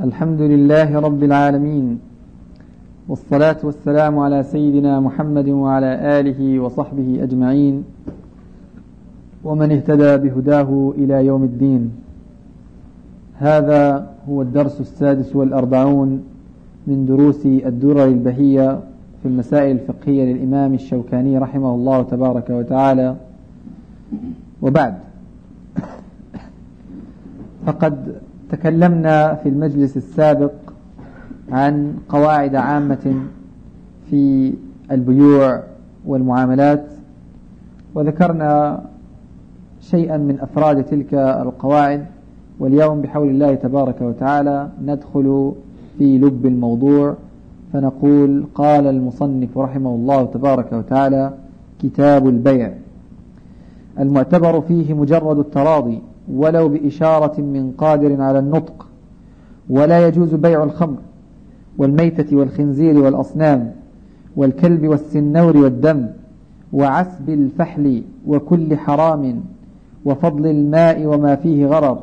الحمد لله رب العالمين والصلاة والسلام على سيدنا محمد وعلى آله وصحبه أجمعين ومن اهتدى بهداه إلى يوم الدين هذا هو الدرس السادس والأربعون من دروس الدرر البهية في المسائل الفقهية للإمام الشوكاني رحمه الله تبارك وتعالى وبعد فقد تكلمنا في المجلس السابق عن قواعد عامة في البيوع والمعاملات وذكرنا شيئا من أفراد تلك القواعد واليوم بحول الله تبارك وتعالى ندخل في لب الموضوع فنقول قال المصنف رحمه الله تبارك وتعالى كتاب البيع. المعتبر فيه مجرد التراضي ولو بإشارة من قادر على النطق ولا يجوز بيع الخمر والميتة والخنزير والأصنام والكلب والسنور والدم وعسب الفحل وكل حرام وفضل الماء وما فيه غرر.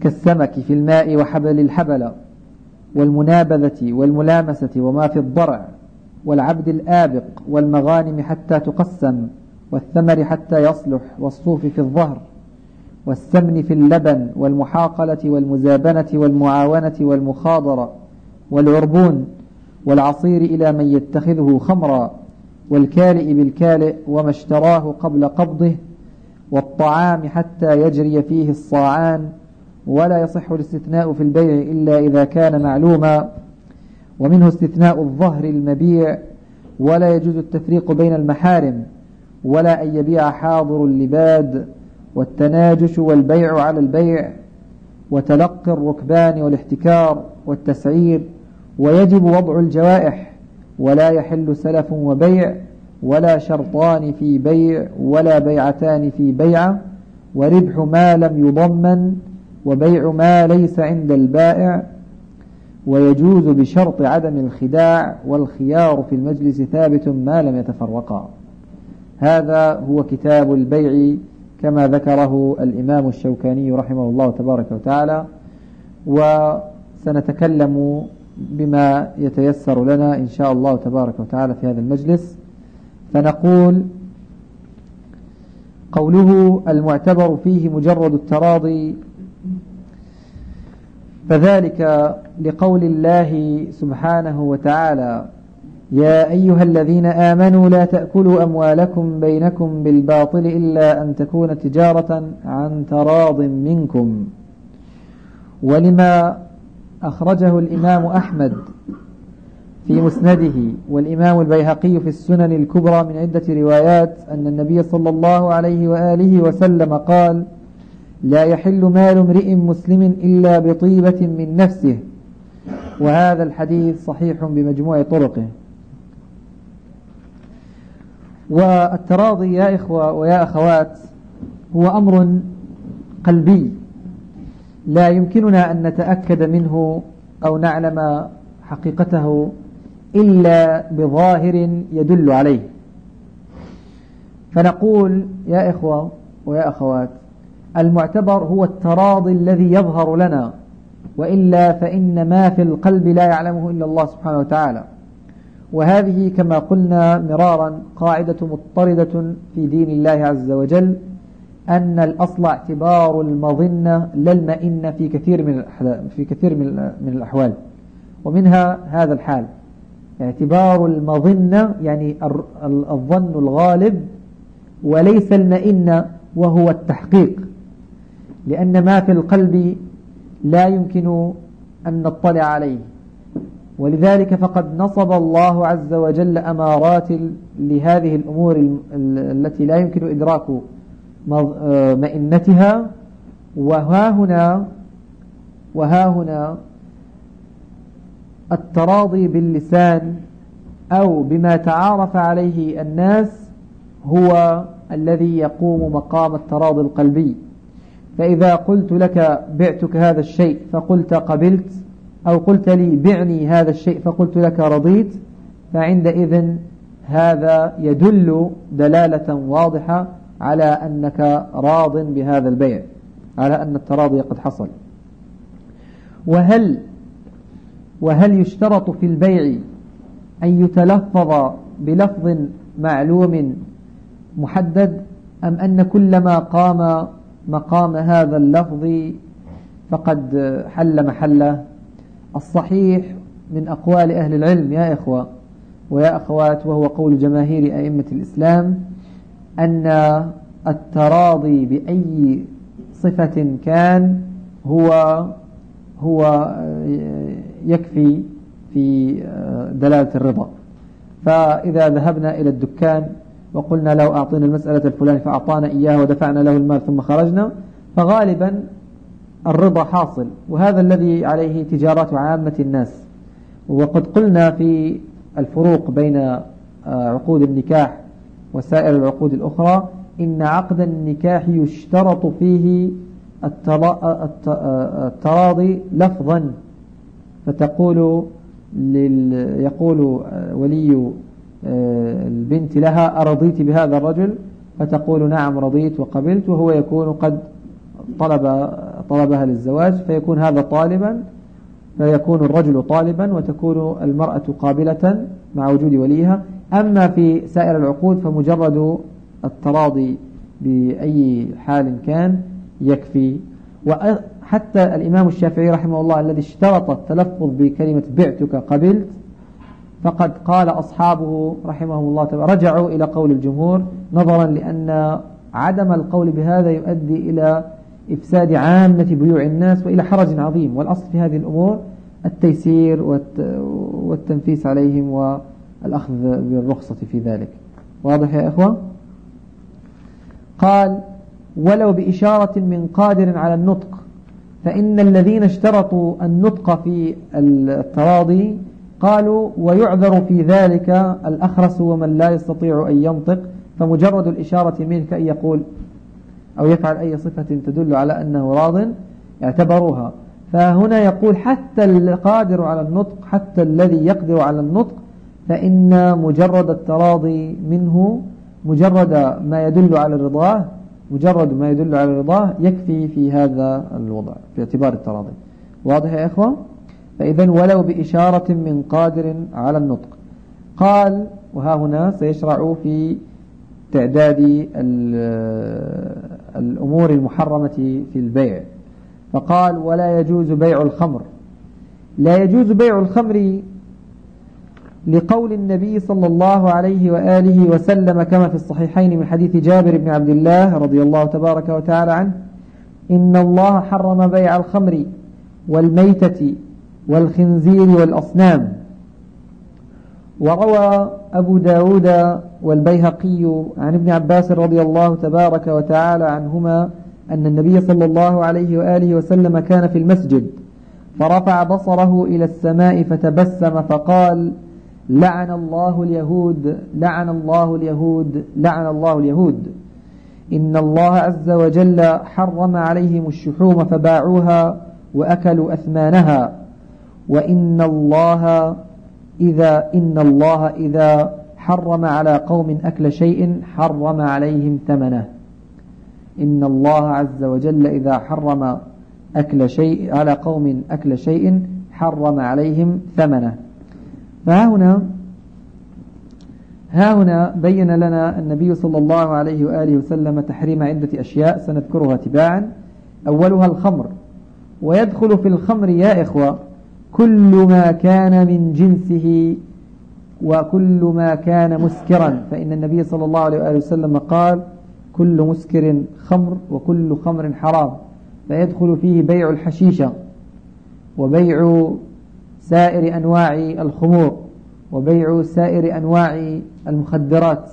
كالسمك في الماء وحبل الحبل والمنابذة والملامسة وما في الضرع والعبد الآبق والمغانم حتى تقسم والثمر حتى يصلح والصوف في الظهر والسمن في اللبن والمحاقلة والمزابنة والمعاونة والمخاضرة والعربون والعصير إلى من يتخذه خمرا والكالئ بالكالئ وما اشتراه قبل قبضه والطعام حتى يجري فيه الصاعان ولا يصح الاستثناء في البيع إلا إذا كان معلوما ومنه استثناء الظهر المبيع ولا يجوز التفريق بين المحارم. ولا أن يبيع حاضر اللباد والتناجش والبيع على البيع وتلقي الركبان والاحتكار والتسعير ويجب وضع الجوائح ولا يحل سلف وبيع ولا شرطان في بيع ولا بيعتان في بيعة وربح ما لم يضمن وبيع ما ليس عند البائع ويجوز بشرط عدم الخداع والخيار في المجلس ثابت ما لم يتفرقا. هذا هو كتاب البيع كما ذكره الإمام الشوكاني رحمه الله تبارك وتعالى وسنتكلم بما يتيسر لنا إن شاء الله تبارك وتعالى في هذا المجلس. فنقول قوله المعتبر فيه مجرد التراضي فذلك لقول الله سبحانه وتعالى يا أيها الذين آمنوا لا تأكلوا أموالكم بينكم بالباطل إلا أن تكون تجارة عن تراض منكم. ولما أخرجه الإمام أحمد في مسنده والإمام البيهقي في السنن الكبرى من عدة روايات أن النبي صلى الله عليه وآله وسلم قال لا يحل مال امرئ مسلم إلا بطيبة من نفسه. وهذا الحديث صحيح بمجموع طرقه. والتراضي يا إخوة ويا أخوات هو أمر قلبي. لا يمكننا أن نتأكد منه أو نعلم حقيقته إلا بظاهر يدل عليه. فنقول يا إخوة ويا أخوات المعتبر هو التراضي الذي يظهر لنا وإلا فإن ما في القلب لا يعلمه إلا الله سبحانه وتعالى. وهذه كما قلنا مرارا قاعدة مضطردة في دين الله عز وجل أن الأصل اعتبار المظنة لا في كثير من في كثير من الأحوال. ومنها هذا الحال. اعتبار المظنة يعني الظن الغالب وليس المئنة وهو التحقيق. لأن ما في القلب لا يمكن أن نطلع عليه. ولذلك فقد نصب الله عز وجل أمارات لهذه الأمور التي لا يمكن إدراك مئنتها. وها هنا وها هنا التراضي باللسان أو بما تعارف عليه الناس هو الذي يقوم مقام التراضي القلبي. فإذا قلت لك بعتك هذا الشيء فقلت قبلت أو قلت لي بعني هذا الشيء فقلت لك رضيت فعندئذ هذا يدل دلالة واضحة على أنك راض بهذا البيع على أن التراضي قد حصل. وهل وهل يشترط في البيع أن يتلفظ بلفظ معلوم محدد أم أن كل ما قام مقام هذا اللفظ فقد حل محله؟ الصحيح من أقوال أهل العلم يا إخوة ويا أخوات وهو قول جماهير أئمة الإسلام أن التراضي بأي صفة كان هو هو يكفي في دلالة الرضا. فإذا ذهبنا إلى الدكان وقلنا لو أعطينا المسألة الفلانية فأعطانا إياها ودفعنا له المال ثم خرجنا فغالبا الرضا حاصل وهذا الذي عليه تجارات عامة الناس. وقد قلنا في الفروق بين آه، عقود النكاح وسائر العقود الأخرى إن عقد النكاح يشترط فيه التراضي لفظا. فتقول لل يقول آه، ولي آه، البنت لها أرضيت بهذا الرجل؟ فتقول نعم رضيت وقبلت وهو يكون قد طلب طلبها للزواج فيكون هذا طالبا فيكون الرجل طالبا وتكون المرأة قابلة مع وجود وليها. أما في سائر العقود فمجرد التراضي بأي حال كان يكفي. وحتى الإمام الشافعي رحمه الله الذي اشترط التلفظ بكلمة بعتك قبلت فقد قال أصحابه رحمهم الله رجعوا إلى قول الجمهور نظرا لأن عدم القول بهذا يؤدي إلى إفساد عامة بيوع الناس وإلى حرج عظيم. والأصل في هذه الأمور التيسير والتنفيس عليهم والأخذ بالرخصة في ذلك. واضح يا إخوة؟ قال ولو بإشارة من قادر على النطق فإن الذين اشترطوا النطق في التراضي قالوا ويعذر في ذلك الأخرس ومن لا يستطيع أن ينطق. فمجرد الإشارة منك أن يقول أو يفعل أي صفة تدل على أنه راض اعتبروها. فهنا يقول حتى القادر على النطق حتى الذي يقدر على النطق فإن مجرد التراضي منه مجرد ما يدل على الرضاه مجرد ما يدل على الرضاه يكفي في هذا الوضع في اعتبار التراضي. واضح يا إخوة؟ فإذا ولو بإشارة من قادر على النطق. قال وها هنا سيشرع في تعداد الأمور المحرمة في البيع. فقال ولا يجوز بيع الخمر. لا يجوز بيع الخمر لقول النبي صلى الله عليه وآله وسلم كما في الصحيحين من حديث جابر بن عبد الله رضي الله تبارك وتعالى عنه إن الله حرم بيع الخمر والميتة والخنزير والأصنام. وروى أبو داود والبيهقي عن ابن عباس رضي الله تبارك وتعالى عنهما أن النبي صلى الله عليه وآله وسلم كان في المسجد فرفع بصره إلى السماء فتبسم فقال لعن الله اليهود لعن الله اليهود لعن الله اليهود. إن الله عز وجل حرم عليهم الشحوم فباعوها وأكلوا أثمانها. وإن الله إذا إن الله إذا حرم على قوم أكل شيء حرم عليهم ثمنه. إن الله عز وجل إذا حرم أكل شيء على قوم أكل شيء حرم عليهم ثمنه. فها هنا ها هنا بين لنا النبي صلى الله عليه وآله وسلم تحريم عدة أشياء سنذكرها تباعا. أولها الخمر ويدخل في الخمر يا إخوة كل ما كان من جنسه وكل ما كان مسكرا. فإن النبي صلى الله عليه وآله وسلم قال كل مسكر خمر وكل خمر حرام. فيدخل فيه بيع الحشيشة وبيع سائر أنواع الخمور وبيع سائر أنواع المخدرات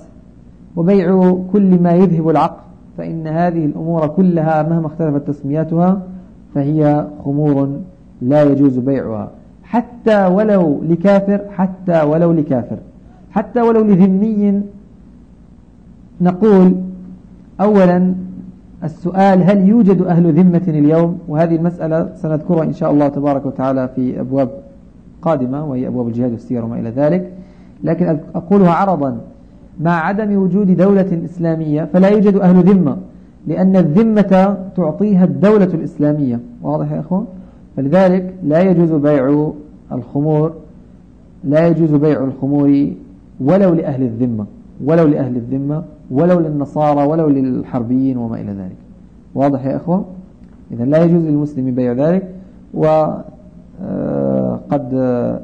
وبيع كل ما يذهب العقل. فإن هذه الأمور كلها مهما اختلفت تسمياتها فهي خمور لا يجوز بيعها. حتى ولو لكافر حتى ولو لكافر. حتى ولو لذمي نقول أولا السؤال هل يوجد أهل ذمة اليوم؟ وهذه المسألة سنذكرها إن شاء الله تبارك وتعالى في أبواب قادمة وهي أبواب الجهاد والسير وما إلى ذلك. لكن أقولها عرضا مع عدم وجود دولة إسلامية فلا يوجد أهل ذمة لأن الذمة تعطيها الدولة الإسلامية. واضح يا أخوان فلذلك لا يجوز بيع الخمور لا يجوز بيع الخمور ولو لأهل الذمة ولو لأهل الذمة ولو للنصارى ولو للحربيين وما إلى ذلك. واضح يا أخوة؟ إذا لا يجوز للمسلم بيع ذلك وقد آه،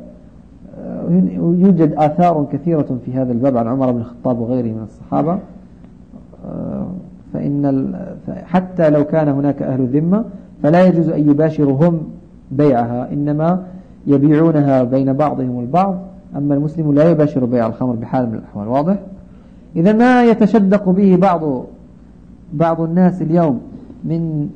آه، يوجد آثار كثيرة في هذا الباب عن عمر بن الخطاب وغيره من الصحابة. آه، فإن حتى لو كان هناك أهل الذمة فلا يجوز أن يباشروا هم بيعها. إنما يبيعونها بين بعضهم البعض أما المسلم لا يباشر بيع الخمر بحال من الأحوال. واضح؟ إذا ما يتشدق به بعض بعض الناس اليوم من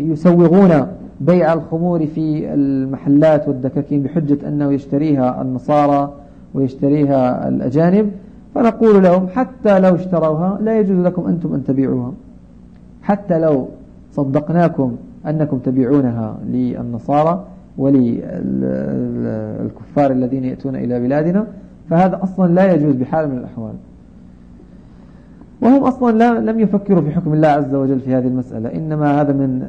يسوغون بيع الخمور في المحلات والدكاكين بحجة أنه يشتريها النصارى ويشتريها الأجانب فنقول لهم حتى لو اشتروها لا يجوز لكم أنتم أن تبيعوها. حتى لو صدقناكم أنكم تبيعونها للنصارى وللكفار الذين يأتون إلى بلادنا فهذا أصلا لا يجوز بحال من الأحوال. وهم أصلا لا لم يفكروا في حكم الله عز وجل في هذه المسألة إنما هذا من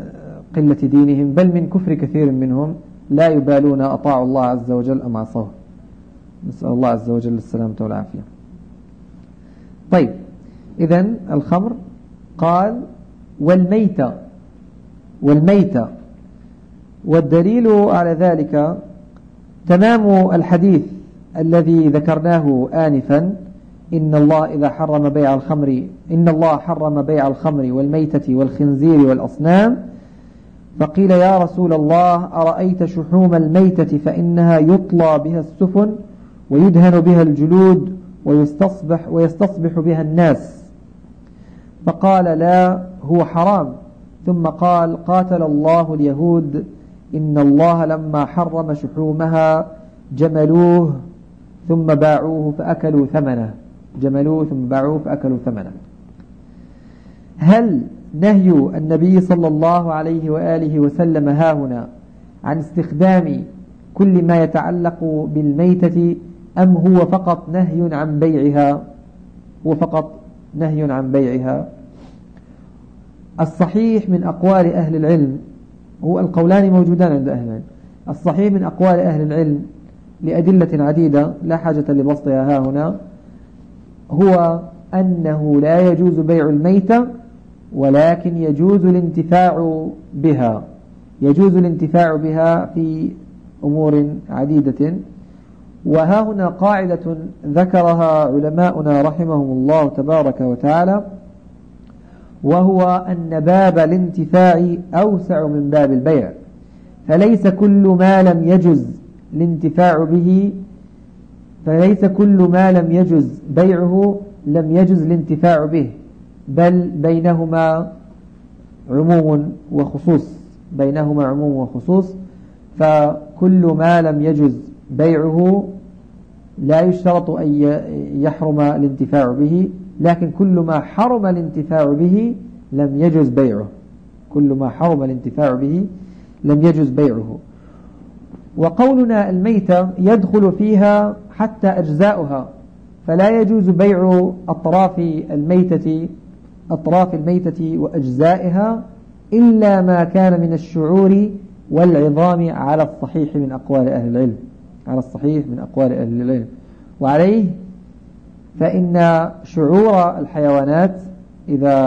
قلة دينهم بل من كفر كثير منهم لا يبالون أطاعوا الله عز وجل أم عصوه. نسأل الله عز وجل السلامة والعافية. طيب إذا الخمر قال والميتة والميتة. والدليل على ذلك تمام الحديث الذي ذكرناه آنفا إن الله إذا حرم بيع الخمر إن الله حرم بيع الخمر والميتة والخنزير والأصنام فقيل يا رسول الله أرأيت شحوم الميتة فإنها يطلى بها السفن ويدهن بها الجلود ويستصبح, ويستصبح بها الناس؟ فقال لا هو حرام. ثم قال قاتل الله اليهود إن الله لما حرم شحومها جملوه ثم باعوه فأكلوا ثمنه. جملوه ثم باعوه فأكلوا ثمنه. هل نهي النبي صلى الله عليه وآله وسلم هاهنا عن استخدام كل ما يتعلق بالميتة أم هو فقط نهي عن بيعها؟ هو فقط نهي عن بيعها؟ الصحيح من أقوال أهل العلم هو القولان موجودان عند أهل العلم. الصحيح من أقوال أهل العلم لأدلة عديدة لا حاجة لبسطها ها هنا هو أنه لا يجوز بيع الميتة ولكن يجوز الانتفاع بها. يجوز الانتفاع بها في أمور عديدة. وها هنا قاعدة ذكرها علماؤنا رحمهم الله تبارك وتعالى وهو أن باب الانتفاع أوسع من باب البيع فليس كل ما لم يجز الانتفاع به فليس كل ما لم يجز بيعه لم يجز الانتفاع به بل بينهما عموم وخصوص بينهما عموم وخصوص فكل ما لم يجز بيعه لا يشترط أن يحرم الانتفاع به. لكن كل ما حرم الانتفاع به لم يجز بيعه. كل ما حرم الانتفاع به لم يجز بيعه. وقولنا الميتة يدخل فيها حتى أجزاؤها فلا يجوز بيع أطراف الميتة أطراف الميتة وأجزائها إلا ما كان من الشعور والعظام على الصحيح من أقوال أهل العلم على الصحيح من أقوال أهل العلم. وعليه فإن شعور الحيوانات إذا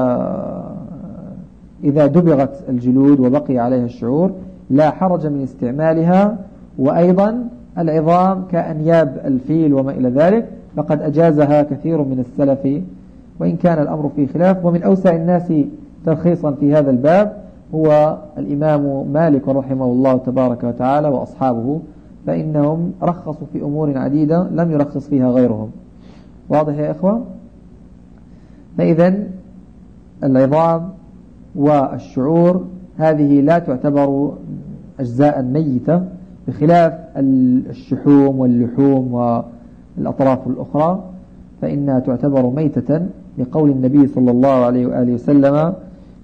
إذا دبغت الجلود وبقي عليها الشعور لا حرج من استعمالها وأيضا العظام كأنياب الفيل وما إلى ذلك فقد أجازها كثير من السلف وإن كان الأمر فيه خلاف. ومن أوسع الناس ترخيصا في هذا الباب هو الإمام مالك رحمه الله تبارك وتعالى وأصحابه فإنهم رخصوا في أمور عديدة لم يرخص فيها غيرهم. واضح يا إخوة؟ فإذا العظام والشعور هذه لا تعتبر أجزاء ميتة بخلاف الشحوم واللحوم والأطراف الأخرى فإنها تعتبر ميتة لقول النبي صلى الله عليه وآله وسلم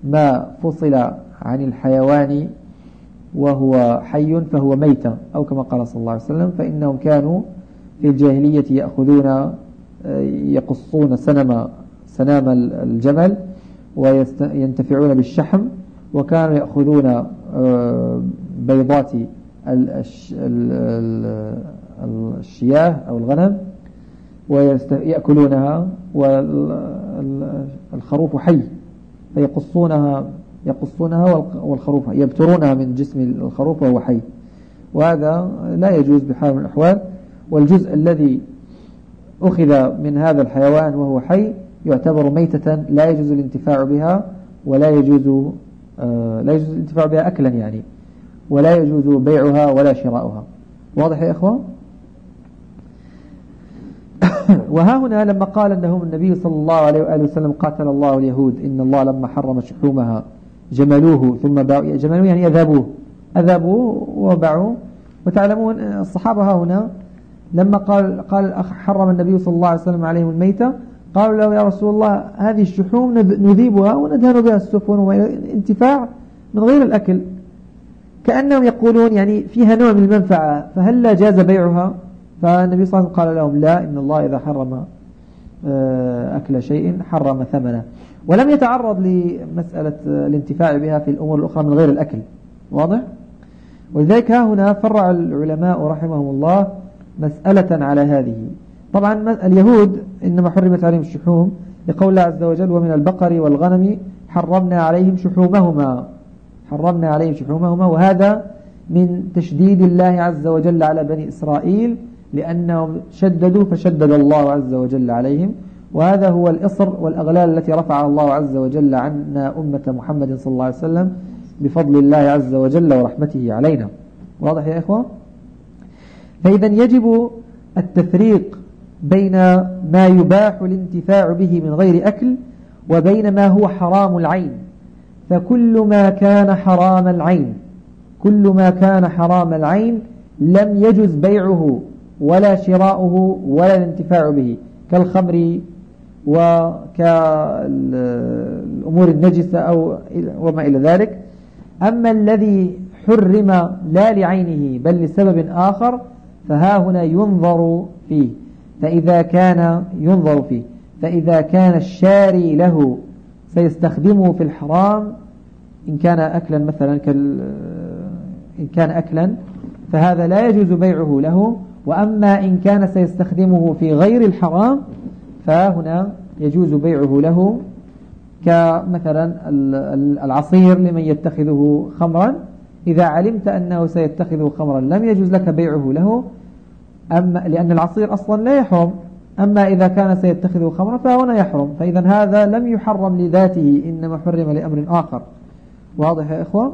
ما فصل عن الحيوان وهو حي فهو ميتة أو كما قال صلى الله عليه وسلم فإنهم كانوا في الجاهلية يأخذون يقصون سنم سنام الجمل وينتفعون بالشحم وكانوا يأخذون آه، بيضات الشياه أو الغنم ويأكلونها والخروف حي فيقصونها يقصونها والخروف يبترونها من جسم الخروف وهو حي. وهذا لا يجوز بحال من الأحوال. والجزء الذي أخذ من هذا الحيوان وهو حي يعتبر ميتة لا يجوز الانتفاع بها ولا يجوز آه، لا يجوز الانتفاع بها أكلا يعني ولا يجوز بيعها ولا شراؤها. واضح يا إخوة؟ وها هنا لما قال أنهم النبي صلى الله عليه وآله وسلم قاتل الله اليهود إن الله لما حرم شحومها جملوه ثم باعوا جملوه يعني أذابوه أذابوه وباعوه. وتعلمون الصحابة هنا لما قال قال حرم النبي صلى الله عليه وسلم عليهم الميتة قالوا له يا رسول الله هذه الشحوم نذيبها وندهن بها السفن انتفاع من غير الأكل. كأنهم يقولون يعني فيها نوع من المنفعة فهل لا جاز بيعها؟ فالنبي صلى الله عليه وسلم قال لهم لا إن الله إذا حرم آه، أكل شيء حرم ثمنه. ولم يتعرض لمسألة الانتفاع بها في الأمور الأخرى من غير الأكل. واضح؟ ولذلك ها هنا فرع العلماء رحمهم الله مسألة على هذه. طبعا اليهود إنما حرمت عليهم الشحوم لقول الله عز وجل ومن البقر والغنم حرمنا عليهم شحومهما. حرمنا عليهم شحومهما وهذا من تشديد الله عز وجل على بني إسرائيل لأنهم شددوا فشدد الله عز وجل عليهم وهذا هو الإصر والأغلال التي رفع الله عز وجل عنا أمة محمد صلى الله عليه وسلم بفضل الله عز وجل ورحمته علينا. واضح يا إخوة؟ فإذا يجب التفريق بين ما يباح الانتفاع به من غير أكل وبين ما هو حرام العين. فكل ما كان حرام العين كل ما كان حرام العين لم يجز بيعه ولا شراؤه ولا الانتفاع به كالخمر وكالأمور النجسة أو وما إلى ذلك. أما الذي حرم لا لعينه بل لسبب آخر فها هنا ينظر فيه فإذا كان ينظر فيه فإذا كان الشاري له سيستخدمه في الحرام إن كان أكلا مثلا كال إن كان أكلا فهذا لا يجوز بيعه له وأما إن كان سيستخدمه في غير الحرام فهنا يجوز بيعه له كمثلا العصير لمن يتخذه خمرا إذا علمت أنه سيتخذه خمرا لم يجوز لك بيعه له؟ أما لأن العصير أصلا لا يحرم. أما إذا كان سيتخذه خمرا فهنا يحرم. فإذا هذا لم يحرم لذاته إنما حرم لأمر آخر. واضح يا إخوة؟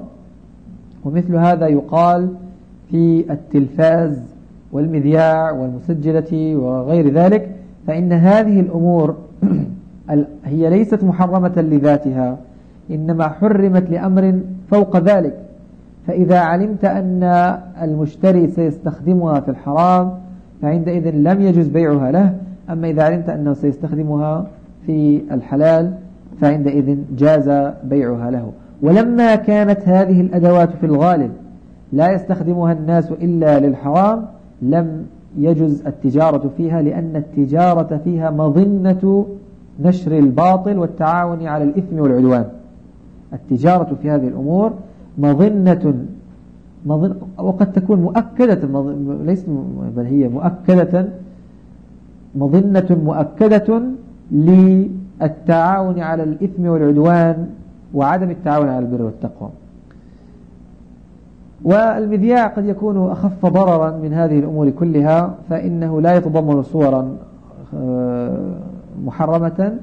ومثل هذا يقال في التلفاز والمذياع والمسجلة وغير ذلك فإن هذه الأمور هي ليست محرمة لذاتها إنما حرمت لأمر فوق ذلك. فإذا علمت أن المشتري سيستخدمها في الحرام فعندئذ لم يجوز بيعها له. أما إذا علمت أنه سيستخدمها في الحلال فعندئذ جاز بيعها له. ولما كانت هذه الأدوات في الغالب لا يستخدمها الناس إلا للحرام لم يجز التجارة فيها لأن التجارة فيها مظنة نشر الباطل والتعاون على الإثم والعدوان. التجارة في هذه الأمور مظنة مظن وقد تكون مؤكدة ليس بل هي مؤكدة مظنة مؤكدة للتعاون على الإثم والعدوان وعدم التعاون على البر والتقوى. والمذياع قد يكون أخف ضررا من هذه الأمور كلها فإنه لا يتضمن صورا آه، محرمة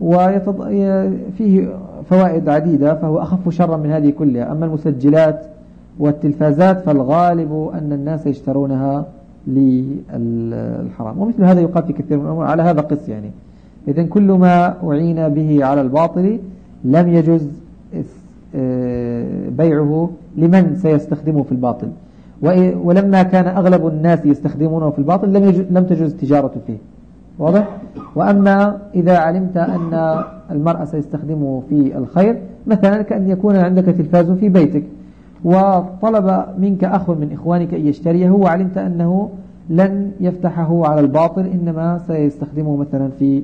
وفيه فوائد عديدة فهو أخف شرا من هذه كلها. أما المسجلات والتلفازات فالغالب أن الناس يشترونها للحرام. ومثل هذا يقال في كثير من الأمور. على هذا قس يعني. إذا كل ما أعين به على الباطل لم يجز آه، بيعه لمن سيستخدمه في الباطل. ولما كان أغلب الناس يستخدمونه في الباطل لم, لم تجوز التجارة فيه. واضح؟ وأما إذا علمت أن المرأة سيستخدمه في الخير مثلا كأن يكون عندك تلفاز في بيتك وطلب منك أخ من إخوانك أن يشتريه وعلمت أنه لن يفتحه على الباطل إنما سيستخدمه مثلا في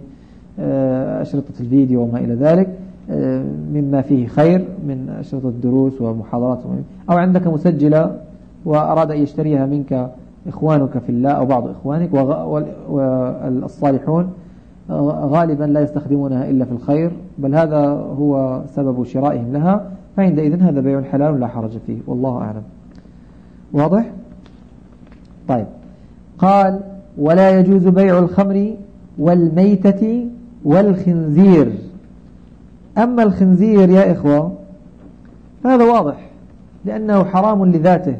آه، أشرطة الفيديو وما إلى ذلك آه، مما فيه خير من أشرطة الدروس ومحاضرات أو عندك مسجلة وأراد أن يشتريها منك إخوانك في الله أو بعض إخوانك والصالحون غالبا لا يستخدمونها إلا في الخير بل هذا هو سبب شرائهم لها فعندئذ هذا بيع حلال لا حرج فيه والله أعلم. واضح؟ طيب. قال ولا يجوز بيع الخمر والميتة والخنزير. أما الخنزير يا إخوة فهذا واضح لأنه حرام لذاته.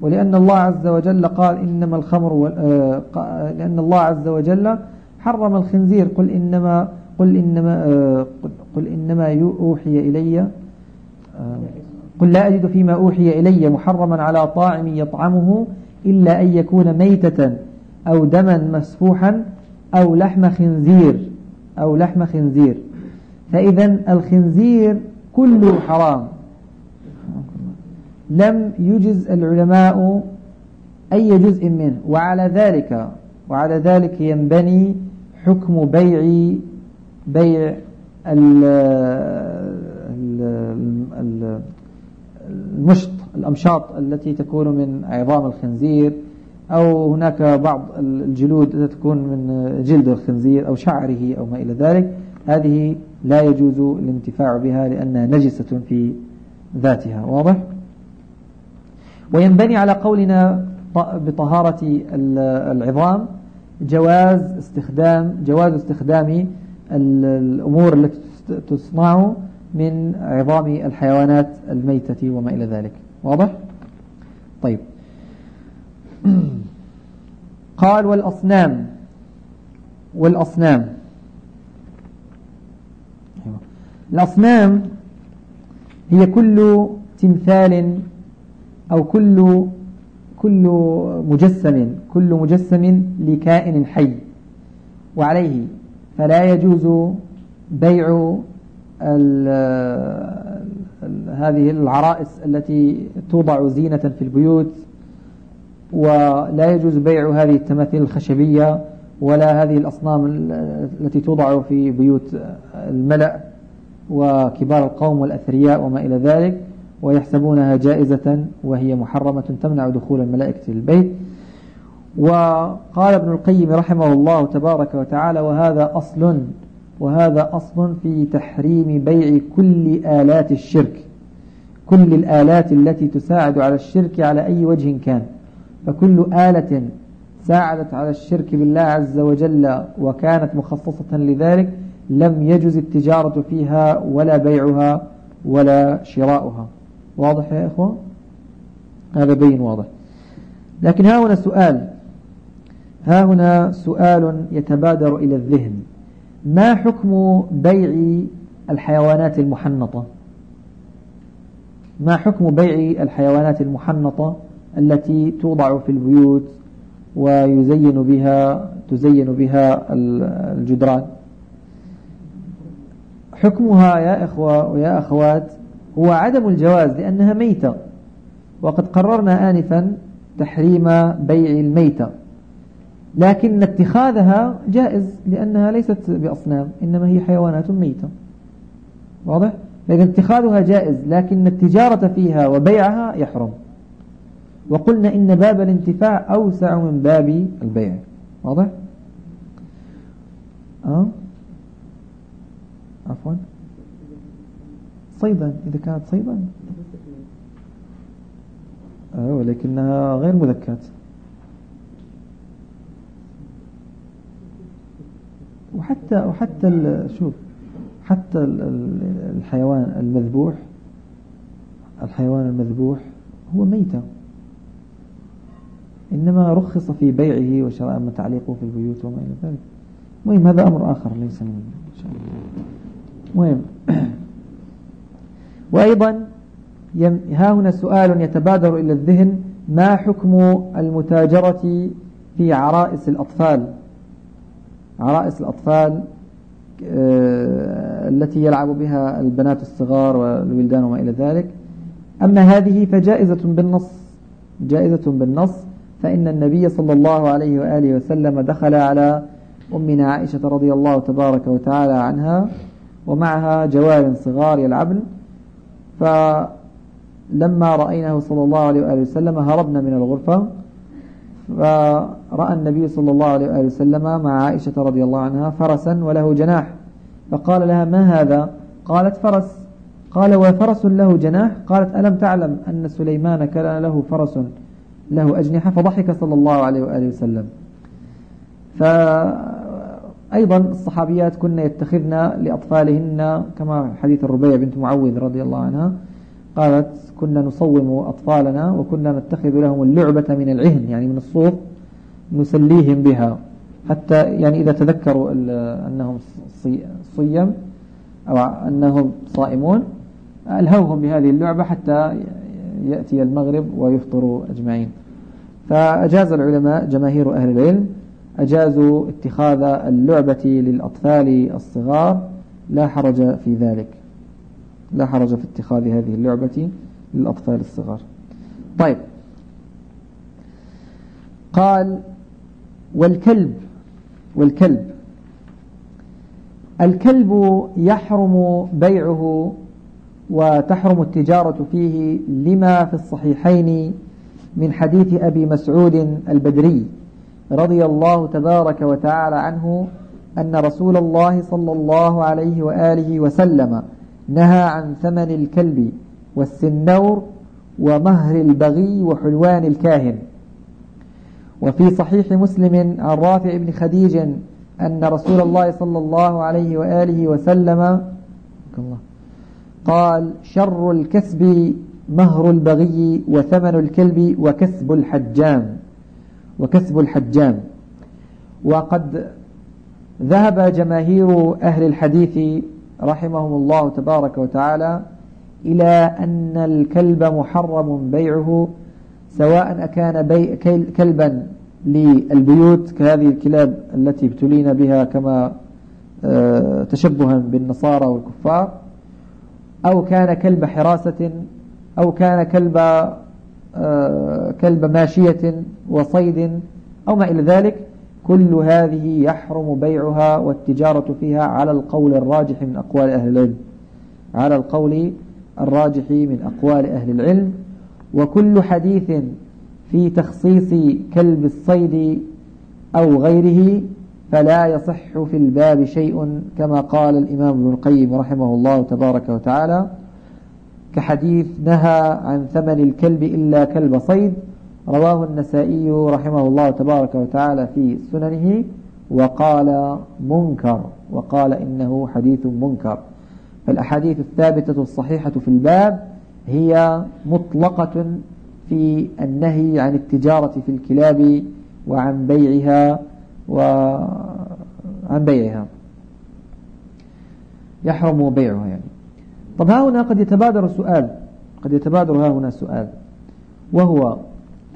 ولأن الله عز وجل قال إنما الخمر آه، لأن الله عز وجل حرم الخنزير. قل إنما قل إنما آه، قل إنما أوحي إلي آه، قل لا أجد فيما أوحي إلي محرما على طاعم يطعمه إلا أن يكون ميتة أو دما مسفوحا أو لحم خنزير أو لحم خنزير. فإذا الخنزير كله حرام. لم يجز العلماء أي جزء منه وعلى ذلك وعلى ذلك ينبني حكم بيع بيع المشط الأمشاط التي تكون من عظام الخنزير أو هناك بعض الجلود تكون من جلد الخنزير أو شعره أو ما إلى ذلك. هذه لا يجوز الانتفاع بها لأنها نجسة في ذاتها واضح؟ وينبني على قولنا بطهارة العظام جواز استخدام جواز استخدام الأمور التي تصنع من عظام الحيوانات الميتة وما إلى ذلك واضح؟ طيب قال والأصنام والأصنام أيوة. الأصنام هي كل تمثال أو كل كل مجسم كل مجسم لكائن حي وعليه. فلا يجوز بيع هذه العرائس التي توضع زينة في البيوت ولا يجوز بيع هذه التماثيل الخشبية ولا هذه الأصنام التي توضع في بيوت الملأ وكبار القوم والأثرياء وما إلى ذلك. ويحسبونها جائزة وهي محرمة تمنع دخول الملائكة للبيت وقال ابن القيم رحمه الله تبارك وتعالى وهذا أصل وهذا أصل في تحريم بيع كل آلات الشرك كل الآلات التي تساعد على الشرك على أي وجه كان. فكل آلة ساعدت على الشرك بالله عز وجل وكانت مخصصة لذلك لم يجز التجارة فيها ولا بيعها ولا شراؤها. واضح يا إخوة؟ هذا بين واضح. لكن ها هنا سؤال. ها هنا سؤال يتبادر إلى الذهن. ما حكم بيع الحيوانات المحنطة؟ ما حكم بيع الحيوانات المحنطة التي توضع في البيوت ويزين بها تزين بها الجدران؟ حكمها يا إخوة ويا أخوات هو عدم الجواز لأنها ميتة وقد قررنا آنفا تحريم بيع الميتة لكن اتخاذها جائز لأنها ليست بأصنام إنما هي حيوانات ميتة واضح؟ لأن اتخاذها جائز لكن التجارة فيها وبيعها يحرم وقلنا إن باب الانتفاع أوسع من باب البيع واضح؟ أه؟ عفوا صيدا إذا كانت صيدا. ولكنها غير مذكات وحتى وحتى شوف حتى الحيوان المذبوح الحيوان المذبوح هو ميتة. إنما رخص في بيعه وشراء ما تعليقه في البيوت وما إلى ذلك. مهم هذا أمر آخر ليس من مهم وأيضا ها هنا سؤال يتبادر إلى الذهن ما حكم المتاجرة في عرائس الأطفال؟ عرائس الأطفال آه، التي يلعب بها البنات الصغار والولدان وما إلى ذلك. أما هذه فجائزة بالنص جائزة بالنص فإن النبي صلى الله عليه وآله وسلم دخل على أمنا عائشة رضي الله تبارك وتعالى عنها ومعها جوار صغار يلعبن. فلما رأيناه صلى الله عليه وآله وسلم هربنا من الغرفة فرأى النبي صلى الله عليه وآله وسلم مع عائشة رضي الله عنها فرسا وله جناح. فقال لها ما هذا؟ قالت فرس. قال وفرس له جناح؟ قالت ألم تعلم أن سليمان كان له فرس له أجنحة فضحك صلى الله عليه وآله وسلم. فأيضا الصحابيات كنا يتخذن لأطفالهن كما حديث الربيع بنت معوذ رضي الله عنها قالت كنا نصوم أطفالنا وكنا نتخذ لهم اللعبة من العهن يعني من الصوف نسليهم بها. حتى يعني إذا تذكروا أنهم صيام أو أنهم صائمون ألهوهم بهذه اللعبة حتى يأتي المغرب ويفطروا أجمعين. فأجاز العلماء جماهير أهل العلم أجازوا اتخاذ اللعبة للأطفال الصغار. لا حرج في ذلك. لا حرج في اتخاذ هذه اللعبة للأطفال الصغار. طيب. قال والكلب والكلب. الكلب يحرم بيعه وتحرم التجارة فيه لما في الصحيحين من حديث أبي مسعود البدري. رضي الله تبارك وتعالى عنه أن رسول الله صلى الله عليه وآله وسلم نهى عن ثمن الكلب والسنور ومهر البغي وحلوان الكاهن. وفي صحيح مسلم عن رافع بن خديج أن رسول الله صلى الله عليه وآله وسلم قال شر الكسب مهر البغي وثمن الكلب وكسب الحجام. وكسب الحجام. وقد ذهب جماهير أهل الحديث رحمهم الله تبارك وتعالى إلى أن الكلب محرم بيعه سواء أكان بيع كلبا للبيوت كهذه الكلاب التي ابتلينا بها كما آه، تشبها بالنصارى والكفار أو كان كلب حراسة أو كان كلب كلب ماشية وصيد أو ما إلى ذلك كل هذه يحرم بيعها والتجارة فيها على القول الراجح من أقوال أهل العلم. على القول الراجح من أقوال أهل العلم. وكل حديث في تخصيص كلب الصيد أو غيره فلا يصح في الباب شيء كما قال الإمام ابن القيم رحمه الله تبارك وتعالى كحديث نهى عن ثمن الكلب إلا كلب صيد. رواه النسائي رحمه الله تبارك وتعالى في سننه وقال منكر وقال إنه حديث منكر. فالأحاديث الثابتة الصحيحة في الباب هي مطلقة في النهي عن التجارة في الكلاب وعن بيعها وعن بيعها. يحرم بيعها يعني. طب ها هنا قد يتبادر سؤال قد يتبادر ها هنا سؤال وهو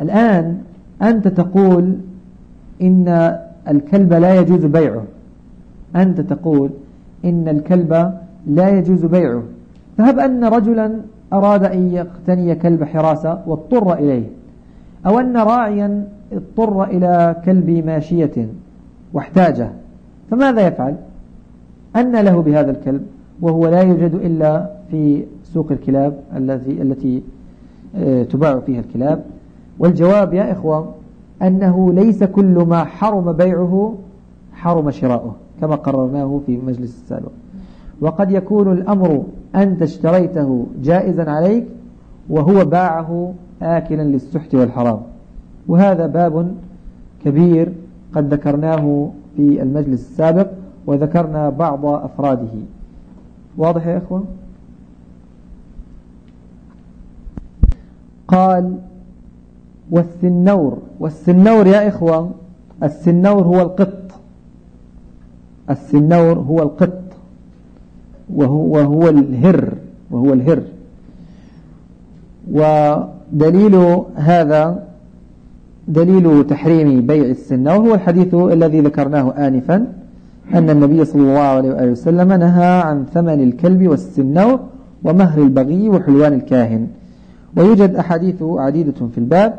الآن أنت تقول إن الكلب لا يجوز بيعه. أنت تقول إن الكلب لا يجوز بيعه. فهب أن رجلا أراد أن يقتني كلب حراسة واضطر إليه. أو أن راعيا اضطر إلى كلب ماشية واحتاجه. فماذا يفعل؟ أن له بهذا الكلب. وهو لا يوجد إلا في سوق الكلاب التي التي آه، تباع فيها الكلاب. والجواب يا إخوة أنه ليس كل ما حرم بيعه حرم شراؤه كما قررناه في مجلس السابق. وقد يكون الأمر أنت اشتريته جائزا عليك وهو باعه آكلا للسحت والحرام. وهذا باب كبير قد ذكرناه في المجلس السابق وذكرنا بعض أفراده. واضح يا إخوة؟ قال والسنور والسنور يا إخوة السنور هو القط. السنور هو القط. وهو, وهو الهر وهو الهر. ودليل هذا دليل تحريم بيع السنة وهو الحديث الذي ذكرناه آنفا. أن النبي صلى الله عليه وسلم نهى عن ثمن الكلب والسنور ومهر البغي وحلوان الكاهن. ويوجد أحاديث عديدة في الباب.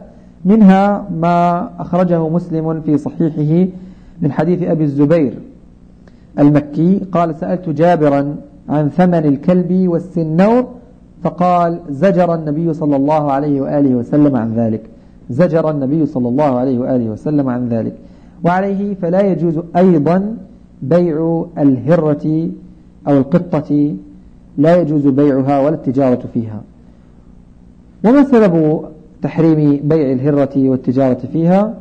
منها ما أخرجه مسلم في صحيحه من حديث أبي الزبير المكي. قال سألت جابرا عن ثمن الكلب والسنور فقال زجر النبي صلى الله عليه وآله وسلم عن ذلك. زجر النبي صلى الله عليه وآله وسلم عن ذلك. وعليه فلا يجوز أيضا بيع الهرة أو القطة لا يجوز بيعها ولا التجارة فيها. وما سبب تحريم بيع الهرة والتجارة فيها؟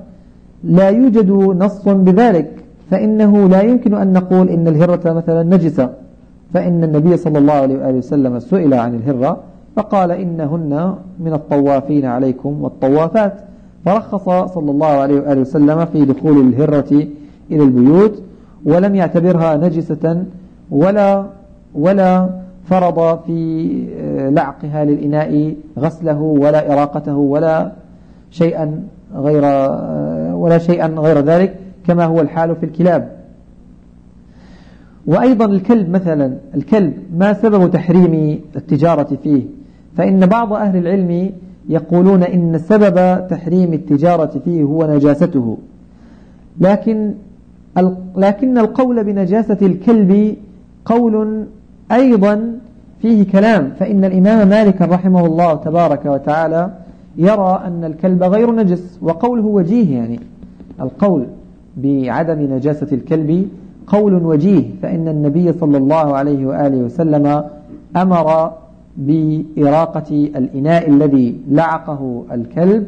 لا يوجد نص بذلك فإنه لا يمكن أن نقول إن الهرة مثلا نجسة فإن النبي صلى الله عليه وآله وسلم سئل عن الهرة فقال إنهن من الطوافين عليكم والطوافات. فرخص صلى الله عليه وآله وسلم في دخول الهرة إلى البيوت ولم يعتبرها نجسة ولا ولا فرض في لعقها للإناء غسله ولا إراقته ولا شيئا غير ولا شيئا غير ذلك كما هو الحال في الكلاب. وأيضا الكلب مثلا الكلب ما سبب تحريم التجارة فيه؟ فإن بعض أهل العلم يقولون إن سبب تحريم التجارة فيه هو نجاسته. لكن لكن القول بنجاسة الكلب قول أيضا فيه كلام. فإن الإمام مالك رحمه الله تبارك وتعالى يرى أن الكلب غير نجس وقوله وجيه يعني. القول بعدم نجاسة الكلب قول وجيه فإن النبي صلى الله عليه وآله وسلم أمر بإراقة الإناء الذي لعقه الكلب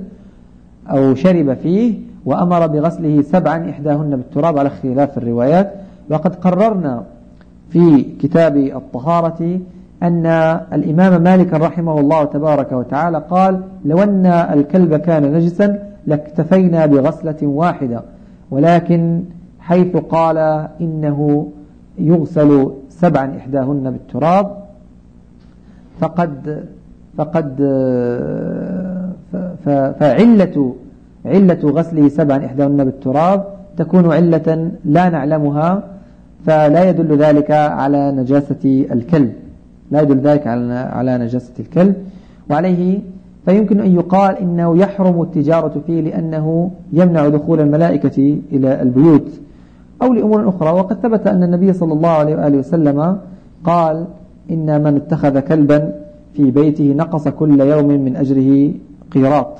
أو شرب فيه وأمر بغسله سبعا إحداهن بالتراب على اختلاف الروايات. وقد قررنا في كتاب الطهارة أن الإمام مالك رحمه الله تبارك وتعالى قال لو أن الكلب كان نجسا لاكتفينا بغسلة واحدة ولكن حيث قال إنه يغسل سبعا إحداهن بالتراب فقد فقد فعلة علة غسله سبعا إحداهن بالتراب تكون علة لا نعلمها فلا يدل ذلك على نجاسة الكلب. لا يدل ذلك على نجاسة الكلب. وعليه فيمكن أن يقال إنه يحرم التجارة فيه لأنه يمنع دخول الملائكة إلى البيوت. أو لأمور أخرى. وقد ثبت أن النبي صلى الله عليه وآله وسلم قال إن من اتخذ كلبا في بيته نقص كل يوم من أجره قيراط.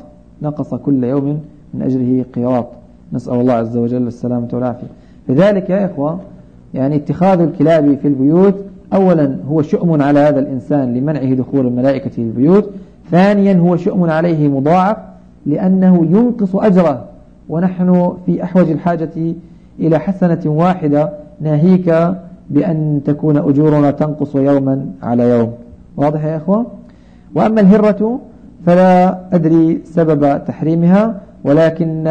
نقص كل يوم من أجره قيراط نسأل الله عز وجل السلامة والعافية. لذلك يا إخوة يعني اتخاذ الكلاب في البيوت أولا هو شؤم على هذا الإنسان لمنعه دخول الملائكة في البيوت. ثانيا هو شؤم عليه مضاعف لأنه ينقص أجره. ونحن في أحوج الحاجة إلى حسنة واحدة ناهيك بأن تكون أجورنا تنقص يوما على يوم. واضح يا أخوة؟ وأما الهرة فلا أدري سبب تحريمها. ولكن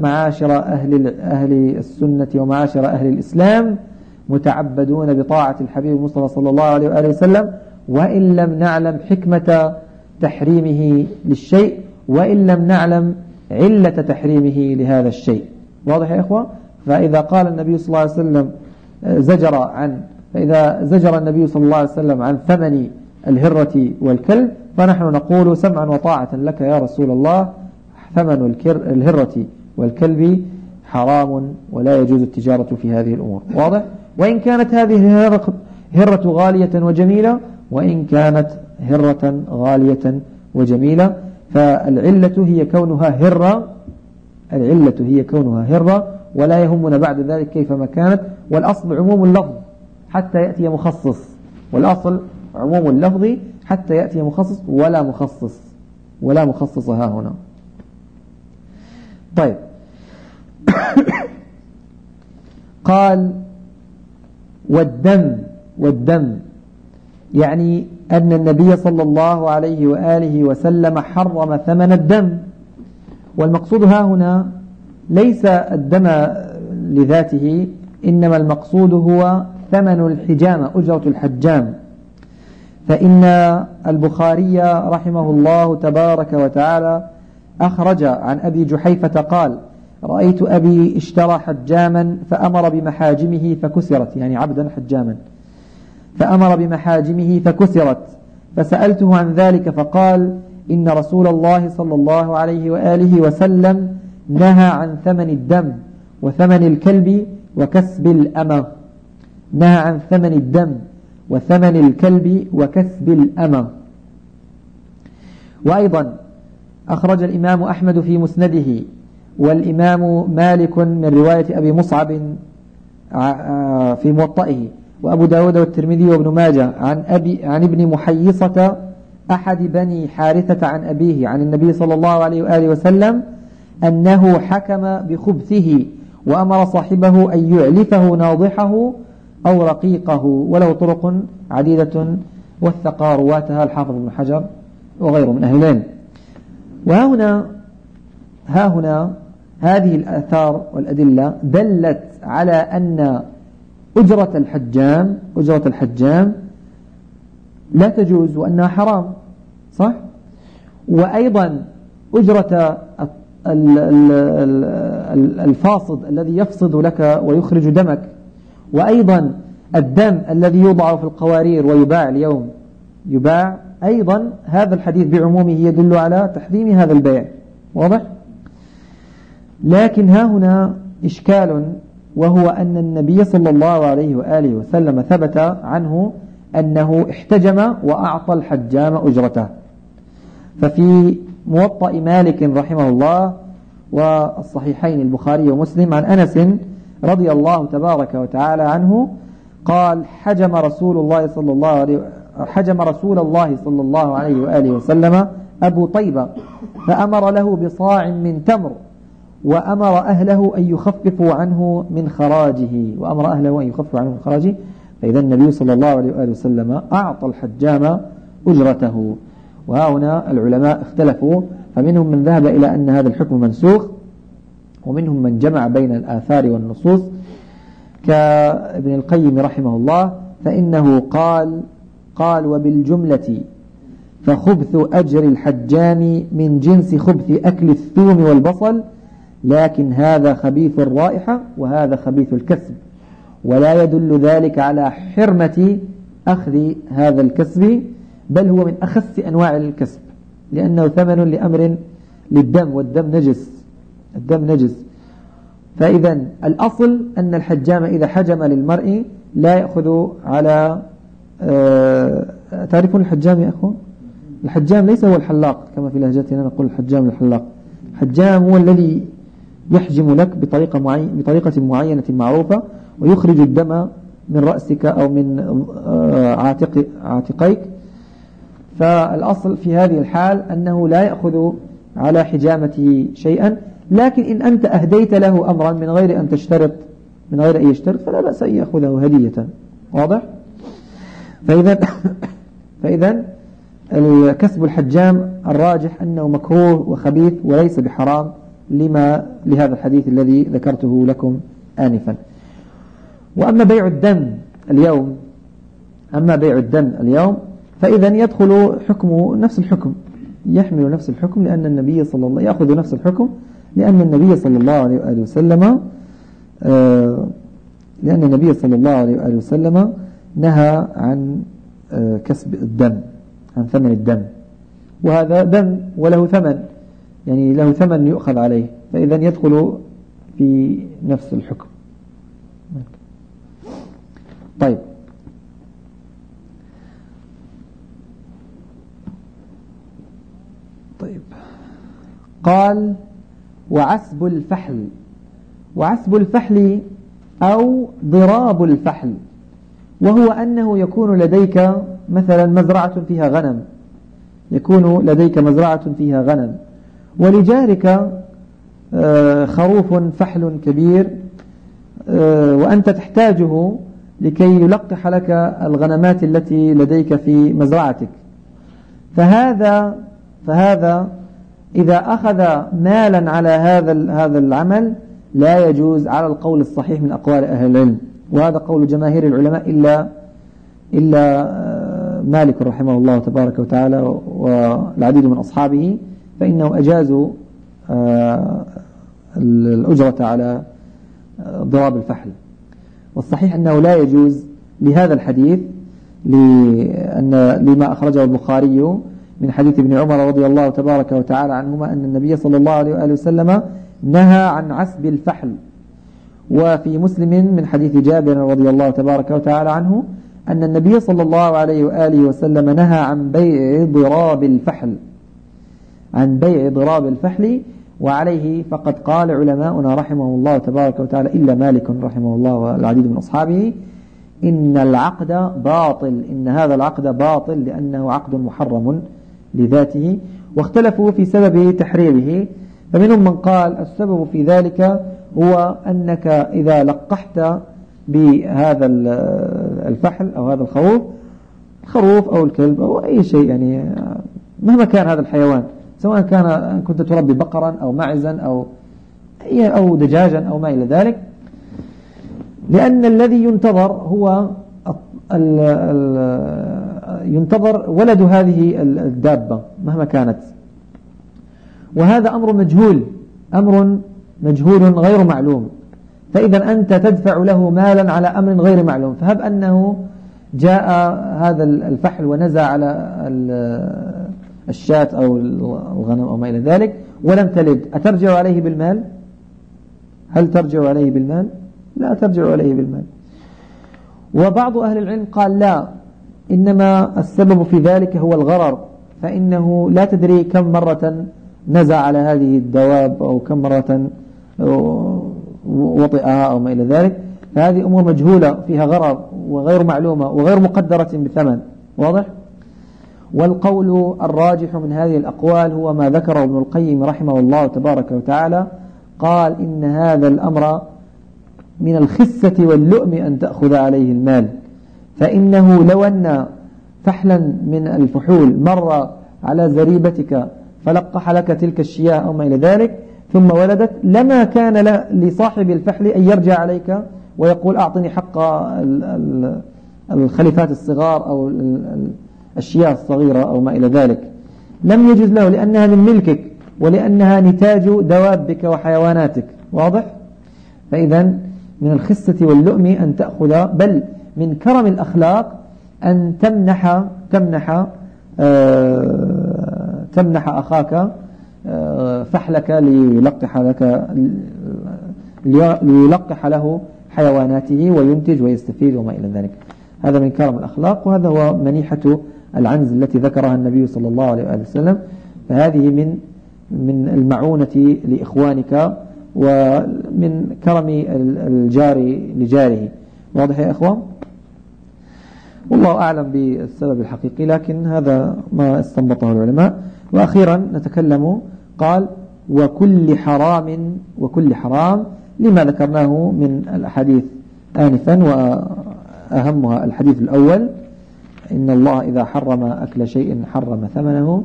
معاشر أهل, أهل السنة ومعاشر أهل الإسلام متعبدون بطاعة الحبيب المصطفى صلى الله عليه وآله وسلم وإن لم نعلم حكمة تحريمه للشيء وإن لم نعلم علة تحريمه لهذا الشيء. واضح يا إخوة؟ فإذا قال النبي صلى الله عليه وسلم زجر عن فإذا زجر النبي صلى الله عليه وسلم عن ثمن الهرة والكلب فنحن نقول سمعا وطاعة لك يا رسول الله ثمن الهرة والكلب حرام ولا يجوز التجارة في هذه الأمور. واضح؟ وإن كانت هذه الهرة غالية وجميلة وإن كانت هرة غالية وجميلة فالعلة هي كونها هرة العلة هي كونها هرة ولا يهمنا بعد ذلك كيفما كانت. والأصل عموم اللفظ حتى يأتي مخصص. والأصل عموم اللفظ حتى يأتي مخصص ولا مخصص. ولا مخصص ها هنا. طيب. قال والدم والدم يعني أن النبي صلى الله عليه وآله وسلم حرم ثمن الدم. والمقصود ها هنا ليس الدم لذاته إنما المقصود هو ثمن الحجامة أجرة الحجام. فإن البخاري رحمه الله تبارك وتعالى أخرج عن أبي جحيفة قال رأيت أبي اشترى حجاما فأمر بمحاجمه فكسرت. يعني عبدا حجاما. فأمر بمحاجمه فكسرت. فسألته عن ذلك فقال إن رسول الله صلى الله عليه وآله وسلم نهى عن ثمن الدم وثمن الكلب وكسب الأمة نهى عن ثمن الدم وثمن الكلب وكسب الأمة وأيضا أخرج الإمام أحمد في مسنده والإمام مالك من رواية أبي مصعب في موطئه وأبو داود والترمذي وابن ماجه عن, أبي عن ابن محيصة أحد بني حارثة عن أبيه عن النبي صلى الله عليه وآله وسلم أنه حكم بخبثه وأمر صاحبه أن يعلفه ناضحه أو رقيقه وله طرق عديدة وثق رواتها الحافظ بن حجر وغيره من أهل العلم. وها هنا ها هنا هذه الآثار والأدلة دلت على أن أجرة الحجام أجرة الحجام لا تجوز وأنها حرام صح؟ وأيضا أجرة الفاصد الذي يفصد لك ويخرج دمك وأيضا الدم الذي يوضع في القوارير ويباع اليوم يباع أيضا هذا الحديث بعمومه يدل على تحريم هذا البيع واضح؟ لكن ها هنا إشكال وهو أن النبي صلى الله عليه وآله وسلم ثبت عنه أنه احتجم وأعطى الحجام أجرته. ففي موطأ مالك رحمه الله والصحيحين البخاري ومسلم عن أنس رضي الله تبارك وتعالى عنه قال حجم رسول الله صلى الله عليه حجم رسول الله صلى الله عليه وآله وسلم أبو طيبة فأمر له بصاع من تمر وأمر أهله أن يخففوا عنه من خراجه وأمر أهله أن يخففوا عنه من خراجه فإذا النبي صلى الله عليه وآله وسلم أعطى الحجام أجرته. وها هنا العلماء اختلفوا فمنهم من ذهب إلى أن هذا الحكم منسوخ ومنهم من جمع بين الآثار والنصوص. كابن القيم رحمه الله فإنه قال قال وبالجملة فخبث أجر الحجام من جنس خبث أكل الثوم والبصل لكن هذا خبيث الرائحة وهذا خبيث الكسب. ولا يدل ذلك على حرمة أخذ هذا الكسب بل هو من أخس أنواع الكسب لأنه ثمن لأمر للدم والدم نجس الدم نجس. فإذا الأصل أن الحجام إذا حجم للمرء لا يأخذ على تعرفون الحجام يا أخوة الحجام ليس هو الحلاق كما في لهجتنا نقول الحجام الحلاق. الحجام هو الذي يحجم لك بطريقة, معي بطريقة معينة معروفة ويخرج الدم من رأسك أو من آه، عاتق عاتقيك. فالأصل في هذه الحال أنه لا يأخذ على حجامته شيئا لكن إن أنت أهديت له أمرا من غير أن تشترط من غير أن يشترط فلا بأس أن يأخذه هدية. واضح؟ فإذا فإذا الكسب الحجام الراجح أنه مكروه وخبيث وليس بحرام لما لهذا الحديث الذي ذكرته لكم آنفا. وأما بيع الدم اليوم أما بيع الدم اليوم فإذا يدخل حكمه نفس الحكم يحمل نفس الحكم لأن النبي صلى الله يأخذ نفس الحكم لأن النبي صلى الله عليه وآله وسلم آه، لأن النبي صلى الله عليه وآله وسلم نهى عن آه، كسب الدم عن ثمن الدم. وهذا دم وله ثمن يعني له ثمن يؤخذ عليه فإذا يدخل في نفس الحكم. طيب. طيب. قال وعسب الفحل. وعسب الفحل أو ضراب الفحل. وهو أنه يكون لديك مثلا مزرعة فيها غنم. يكون لديك مزرعة فيها غنم. ولجارك آه، خروف فحل كبير آه، وأنت تحتاجه لكي يلقح لك الغنمات التي لديك في مزرعتك. فهذا فهذا إذا أخذ مالا على هذا هذا العمل لا يجوز على القول الصحيح من أقوال أهل العلم. وهذا قول جماهير العلماء إلا إلا آه، مالك رحمه الله تبارك وتعالى والعديد من أصحابه فإنه أجازوا آه، الأجرة على آه، ضراب الفحل. والصحيح أنه لا يجوز لهذا الحديث لأن لما أخرجه البخاري من حديث ابن عمر رضي الله تبارك وتعالى عنهما أن النبي صلى الله عليه وآله وسلم نهى عن عسب الفحل. وفي مسلم من حديث جابر رضي الله تبارك وتعالى عنه أن النبي صلى الله عليه وآله وسلم نهى عن بيع ضراب الفحل عن بيع ضراب الفحل وعليه فقد قال علماؤنا رحمه الله تبارك وتعالى إلا مالك رحمه الله والعديد من أصحابه إن العقد باطل إن هذا العقد باطل لأنه عقد محرم لذاته واختلفوا في سبب تحريره فمنهم من قال السبب في ذلك هو أنك إذا لقحت بهذا الفحل أو هذا الخروف الخروف أو الكلب أو أي شيء يعني مهما كان هذا الحيوان سواء كان كنت تربي بقرا أو معزا أو أو دجاجا أو ما إلى ذلك. لأن الذي ينتظر هو ال ال ينتظر ولد هذه الدابة مهما كانت. وهذا أمر مجهول أمر مجهول غير معلوم. فإذا أنت تدفع له مالا على أمر غير معلوم. فهب أنه جاء هذا الفحل ونزع على الشاة أو الغنم أو ما إلى ذلك ولم تلد. أترجع عليه بالمال؟ هل ترجع عليه بالمال؟ لا ترجع عليه بالمال. وبعض أهل العلم قال لا إنما السبب في ذلك هو الغرر فإنه لا تدري كم مرة نزع على هذه الدواب أو كم مرة وطئها أو ما إلى ذلك. فهذه أمور مجهولة فيها غرر وغير معلومة وغير مقدرة بثمن. واضح؟ والقول الراجح من هذه الأقوال هو ما ذكره ابن القيم رحمه الله تبارك وتعالى. قال إن هذا الأمر من الخسة واللؤم أن تأخذ عليه المال. فإنه لو أن فحلا من الفحول مر على زريبتك فلقح لك تلك الشياه أو ما إلى ذلك ثم ولدت لما كان لصاحب الفحل أن يرجع عليك ويقول أعطني حق الخليفات الصغار أو الشياه الصغيرة أو ما إلى ذلك لم يجوز له لأنها من ملكك ولأنها نتاج دوابك وحيواناتك واضح؟ فإذا من الخسة واللؤم أن تأخذ بل من كرم الأخلاق أن تمنح تمنح آه تمنح أخاك فحلك ليلقح لك ليلقح له حيواناته وينتج ويستفيد وما إلى ذلك. هذا من كرم الأخلاق وهذا هو منيحة العنز التي ذكرها النبي صلى الله عليه وسلم. فهذه من من المعونة لإخوانك ومن كرم الجار لجاره. واضح يا أخوان؟ والله أعلم بالسبب الحقيقي لكن هذا ما استنبطه العلماء. وأخيرا نتكلم قال وكل حرام وكل حرام لما ذكرناه من الأحاديث آنفا وأهمها الحديث الأول إن الله إذا حرم أكل شيء حرم ثمنه.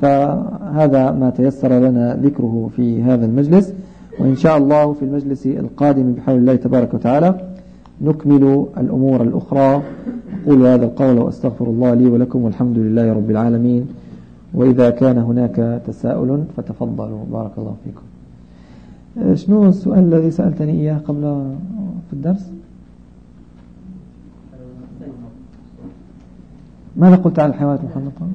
فهذا ما تيسر لنا ذكره في هذا المجلس. وإن شاء الله في المجلس القادم بحول الله تبارك وتعالى. نكمل الأمور الأخرى أقول هذا القول وأستغفر الله لي ولكم والحمد لله رب العالمين وإذا كان هناك تساؤل فتفضلوا بارك الله فيكم شنو السؤال الذي سألتني إياه قبل في الدرس ماذا قلت عن الحيوانات المحنطة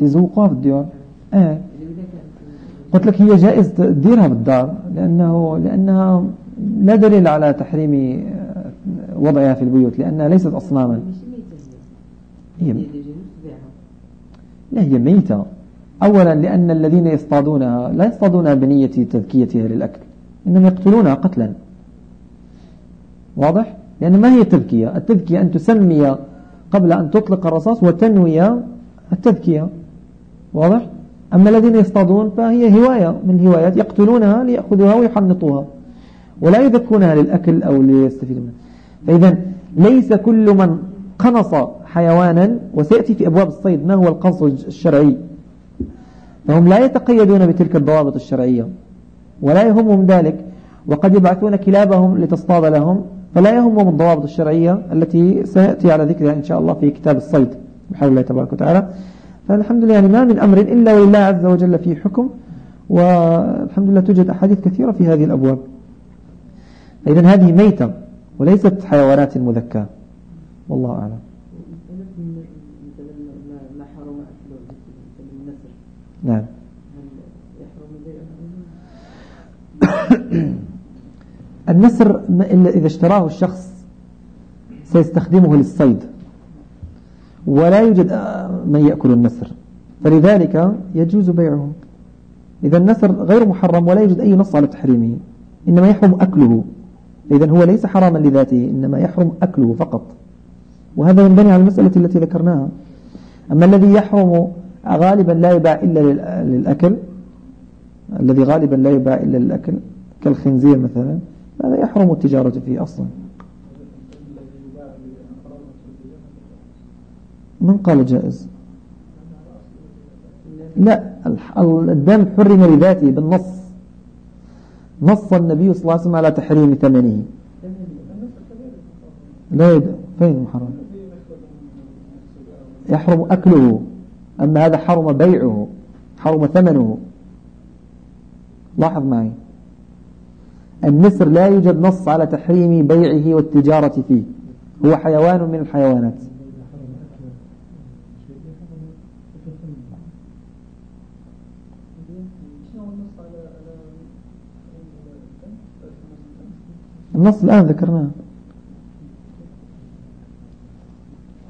تزوقها في الديار إيه قلت لك هي جائز تديرها بالدار لأنه لأنها لا دليل على تحريم وضعها في البيوت لأنها ليست أصناما. هي لا هي ميتة. أولا لأن الذين يصطادونها لا يصطادونها بنية تذكيتها للأكل إنما يقتلونها قتلا. واضح؟ لأن ما هي التذكية؟ التذكية أن تسمي قبل أن تطلق الرصاص وتنوي التذكية. واضح؟ أما الذين يصطادون فهي هواية من الهوايات يقتلونها ليأخذوها ويحنطوها ولا يذكونها للأكل أو ليستفيد منها. فإذا ليس كل من قنص حيوانا وسيأتي في أبواب الصيد ما هو القنص الشرعي؟ فهم لا يتقيدون بتلك الضوابط الشرعية ولا يهمهم ذلك وقد يبعثون كلابهم لتصطاد لهم فلا يهمهم الضوابط الشرعية التي سيأتي على ذكرها إن شاء الله في كتاب الصيد بحول الله تبارك وتعالى. فالحمد لله يعني ما من أمر إلا ولله عز وجل فيه حكم والحمد لله توجد أحاديث كثيرة في هذه الأبواب. إذن هذه ميتة وليست حيوانات مذكاة. والله أعلم. نعم. النسر إذا اشتراه الشخص سيستخدمه للصيد. ولا يوجد من يأكل النسر. فلذلك يجوز بيعه. إذا النسر غير محرم ولا يوجد أي نص على تحريمه. إنما يحرم أكله. إذا هو ليس حراما لذاته إنما يحرم أكله فقط. وهذا ينبني على المسألة التي ذكرناها. أما الذي يحرم غالبا لا يباع إلا للأكل الذي غالبا لا يباع إلا للأكل كالخنزير مثلا هذا يحرم التجارة فيه أصلا. من قال جائز؟ لا الدم حرم لذاته بالنص. نص النبي صلى الله عليه وسلم على تحريم ثمنه. لا يد... فين محرم يحرم أكله أما هذا حرم بيعه حرم ثمنه. لاحظ معي. النسر لا يوجد نص على تحريم بيعه والتجارة فيه. هو حيوان من الحيوانات. النص الآن ذكرناه.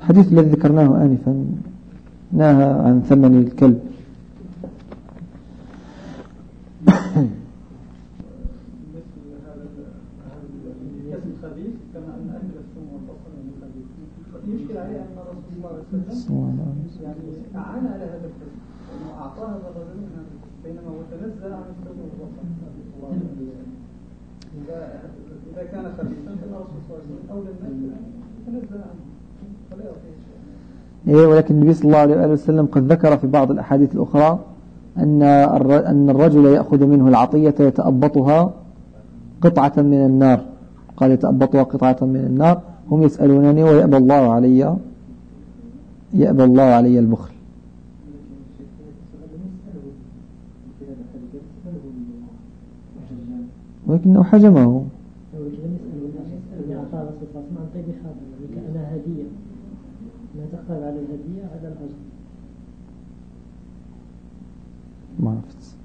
الحديث الذي ذكرناه آنفا نهى عن ثمن الكلب. يعني بينما هو تنزل عن والبصر. إذا كان خبيثا فإن الرسول صلى الله عليه وسلم أولى الناس يتنزل عنه. فلا يعطيه إيه ولكن النبي صلى الله عليه وسلم قد ذكر في بعض الأحاديث الأخرى أن أن الرجل يأخذ منه العطية يتأبطها قطعة من النار. قال يتأبطها قطعة من النار. هم يسألونني ويأبى الله علي يأبى الله علي البخل. ولكنه حجمه. ما عرفت.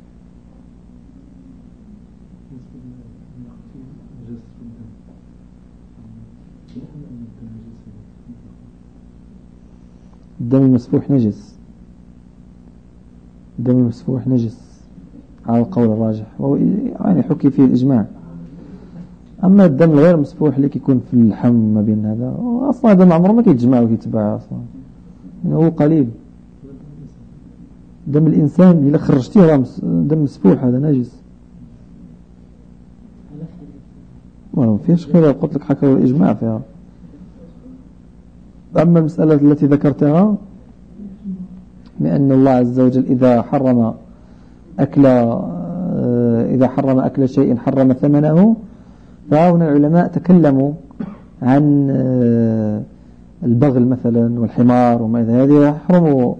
الدم المسفوح نجس. الدم المسفوح نجس. على القول الراجح. يعني حكي فيه الإجماع. أما الدم الغير مسفوح اللي كيكون في اللحم ما بين هذا أصلا هذا عمره ما كيتجمع وكيتباع أصلا. يعني هو قليل. دم الإنسان إذا خرجتيه دم مسفوح هذا نجس. ما فيش خير قلت لك حكى الإجماع فيها. أما المسألة التي ذكرتها بأن الله عز وجل إذا حرم أكل إذا حرم أكل شيء حرم ثمنه فهنا العلماء تكلموا عن البغل مثلا والحمار وما إذا هذه يحرم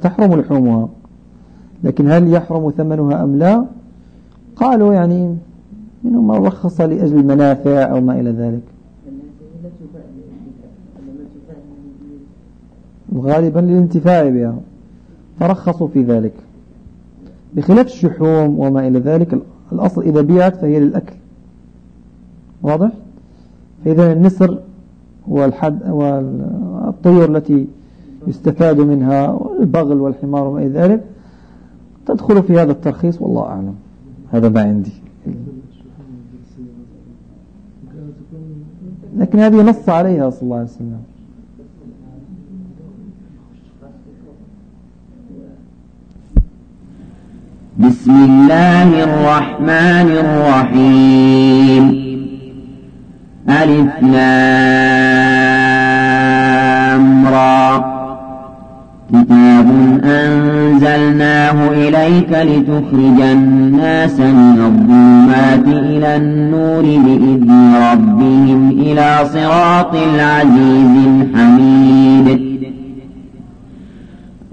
تحرم لحومها. لكن هل يحرم ثمنها أم لا؟ قالوا يعني منهم من رخص لأجل المنافع أو ما إلى ذلك. غالبا للانتفاع بها فرخصوا في ذلك. بخلاف الشحوم وما إلى ذلك الأصل إذا بيعت فهي للأكل. واضح؟ فإذا النسر والحد والطيور التي يستفاد منها والبغل والحمار وما إلى ذلك تدخل في هذا الترخيص والله أعلم. هذا ما عندي. لكن هذه نص عليها صلى الله عليه وسلم. بسم الله الرحمن الرحيم. ألف را. كتاب أنزلناه إليك لتخرج الناس من الظلمات إلى النور بإذن ربهم إلى صراط العزيز الحميد.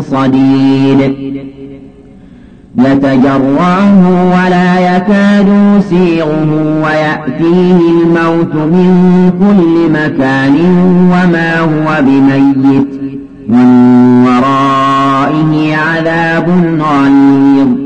صديد. يتجرعه ولا يكاد يسيغه ويأتيه الموت من كل مكان وما هو بميت. من ورائه عذاب غليظ.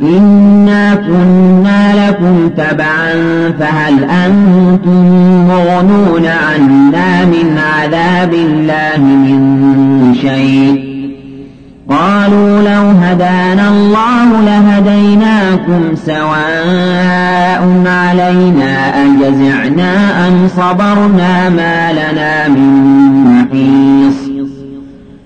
إنا كنا لكم تبعا فهل أنتم مغنون عنا من عذاب الله من شيء قالوا لو هدانا الله لهديناكم سواء علينا أجزعنا أم صبرنا ما لنا من محيص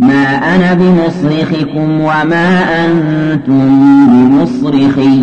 ما أنا بمصرخكم وما أنتم بمصرخي.